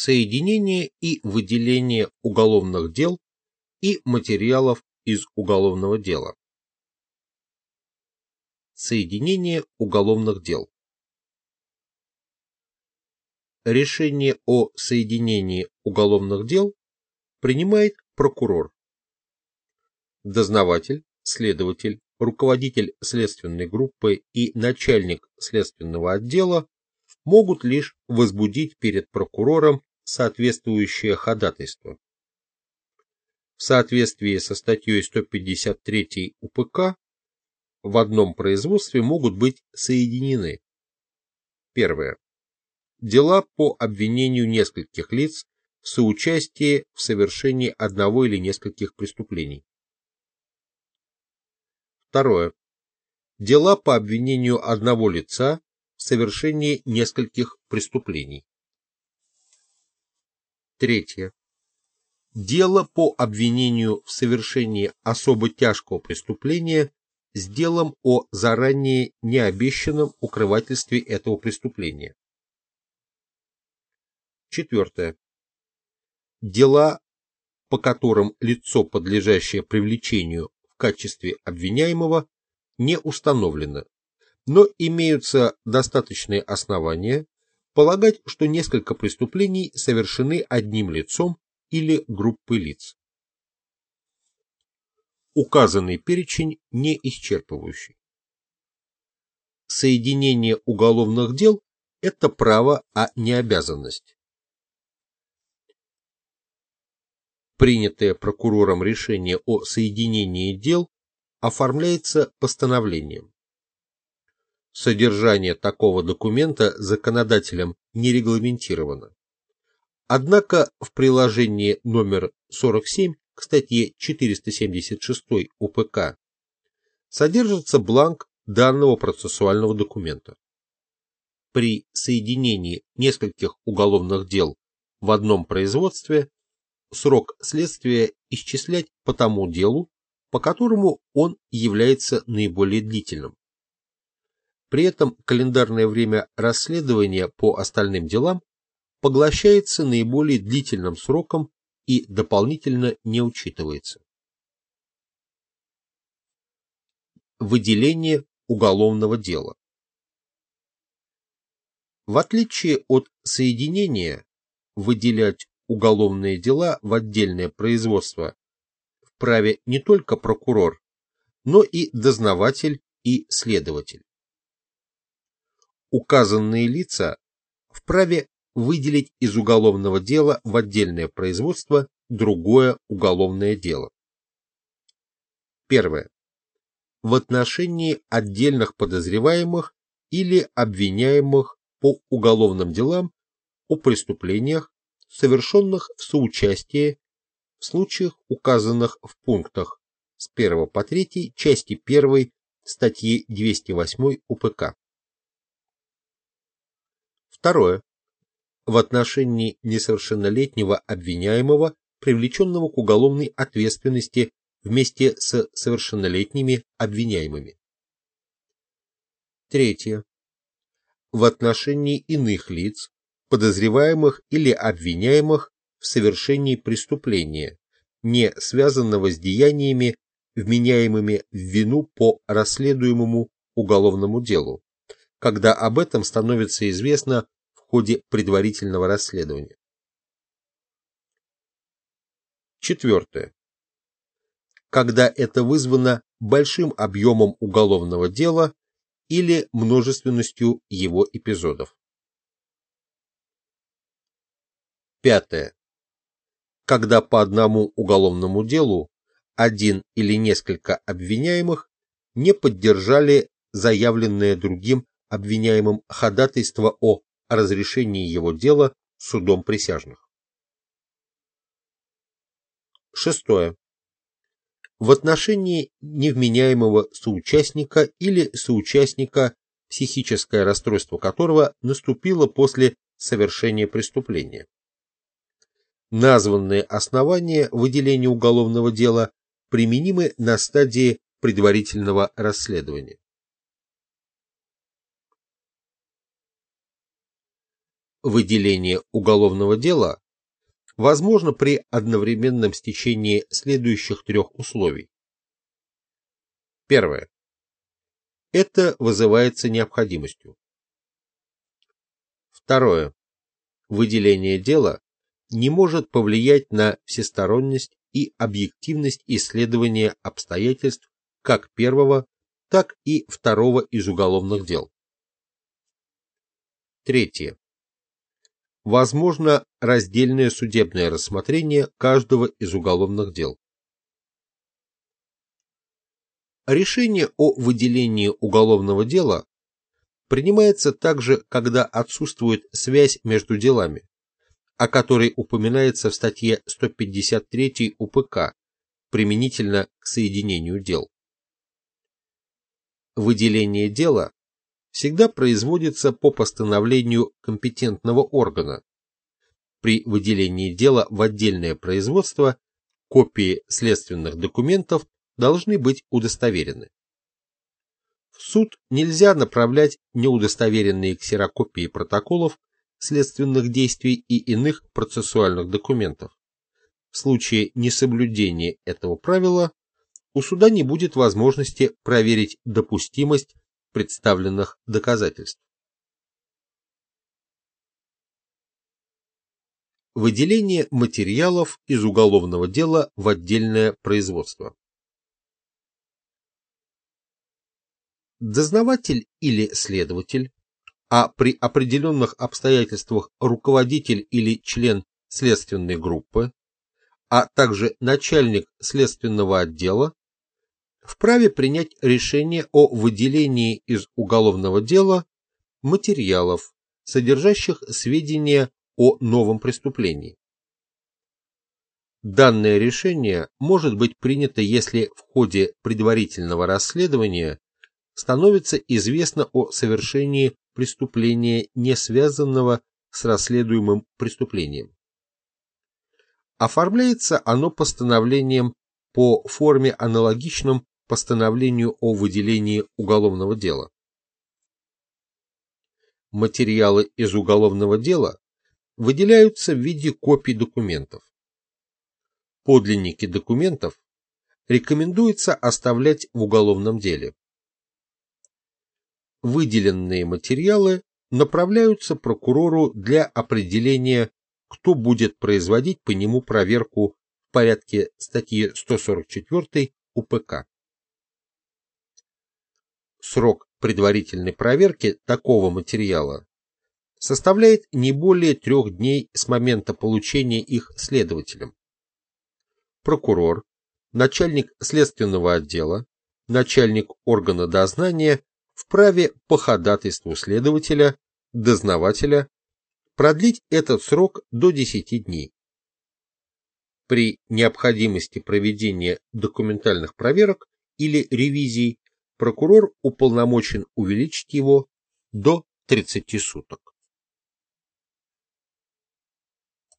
соединение и выделение уголовных дел и материалов из уголовного дела. Соединение уголовных дел. Решение о соединении уголовных дел принимает прокурор. Дознаватель, следователь, руководитель следственной группы и начальник следственного отдела могут лишь возбудить перед прокурором соответствующее ходатайство. В соответствии со статьей 153 УПК в одном производстве могут быть соединены. Первое. Дела по обвинению нескольких лиц в соучастии в совершении одного или нескольких преступлений. Второе. Дела по обвинению одного лица в совершении нескольких преступлений. Третье. Дело по обвинению в совершении особо тяжкого преступления с делом о заранее необещанном укрывательстве этого преступления. Четвертое. Дела, по которым лицо, подлежащее привлечению в качестве обвиняемого, не установлено, но имеются достаточные основания полагать, что несколько преступлений совершены одним лицом или группой лиц. Указанный перечень не исчерпывающий. Соединение уголовных дел – это право, а не обязанность. Принятое прокурором решение о соединении дел оформляется постановлением. Содержание такого документа законодателем не регламентировано. Однако в приложении номер 47 к статье 476 УПК содержится бланк данного процессуального документа. При соединении нескольких уголовных дел в одном производстве срок следствия исчислять по тому делу, по которому он является наиболее длительным. При этом календарное время расследования по остальным делам поглощается наиболее длительным сроком и дополнительно не учитывается. Выделение уголовного дела В отличие от соединения, выделять уголовные дела в отдельное производство вправе не только прокурор, но и дознаватель и следователь указанные лица вправе выделить из уголовного дела в отдельное производство другое уголовное дело. Первое. В отношении отдельных подозреваемых или обвиняемых по уголовным делам о преступлениях, совершенных в соучастии в случаях, указанных в пунктах с 1 по 3 части 1 статьи 208 УПК. Второе. В отношении несовершеннолетнего обвиняемого, привлеченного к уголовной ответственности вместе с совершеннолетними обвиняемыми. Третье. В отношении иных лиц, подозреваемых или обвиняемых в совершении преступления, не связанного с деяниями, вменяемыми в вину по расследуемому уголовному делу, когда об этом становится известно в ходе предварительного расследования. Четвертое. Когда это вызвано большим объемом уголовного дела или множественностью его эпизодов. Пятое. Когда по одному уголовному делу один или несколько обвиняемых не поддержали заявленное другим обвиняемым ходатайство о разрешении его дела судом присяжных. Шестое. В отношении невменяемого соучастника или соучастника, психическое расстройство которого наступило после совершения преступления. Названные основания выделения уголовного дела применимы на стадии предварительного расследования. Выделение уголовного дела возможно при одновременном стечении следующих трех условий. Первое. Это вызывается необходимостью. Второе. Выделение дела не может повлиять на всесторонность и объективность исследования обстоятельств как первого, так и второго из уголовных дел. Третье. Возможно раздельное судебное рассмотрение каждого из уголовных дел. Решение о выделении уголовного дела принимается также, когда отсутствует связь между делами, о которой упоминается в статье 153 УПК, применительно к соединению дел. Выделение дела всегда производится по постановлению компетентного органа. При выделении дела в отдельное производство копии следственных документов должны быть удостоверены. В суд нельзя направлять неудостоверенные ксерокопии протоколов следственных действий и иных процессуальных документов. В случае несоблюдения этого правила у суда не будет возможности проверить допустимость представленных доказательств. Выделение материалов из уголовного дела в отдельное производство. Дознаватель или следователь, а при определенных обстоятельствах руководитель или член следственной группы, а также начальник следственного отдела вправе принять решение о выделении из уголовного дела материалов, содержащих сведения о новом преступлении. Данное решение может быть принято, если в ходе предварительного расследования становится известно о совершении преступления, не связанного с расследуемым преступлением. Оформляется оно постановлением по форме аналогичным постановлению о выделении уголовного дела. Материалы из уголовного дела выделяются в виде копий документов. Подлинники документов рекомендуется оставлять в уголовном деле. Выделенные материалы направляются прокурору для определения, кто будет производить по нему проверку в порядке статьи 144 УПК. Срок предварительной проверки такого материала составляет не более трех дней с момента получения их следователем. Прокурор, начальник следственного отдела, начальник органа дознания вправе по ходатайству следователя, дознавателя продлить этот срок до 10 дней. При необходимости проведения документальных проверок или ревизий прокурор уполномочен увеличить его до 30 суток.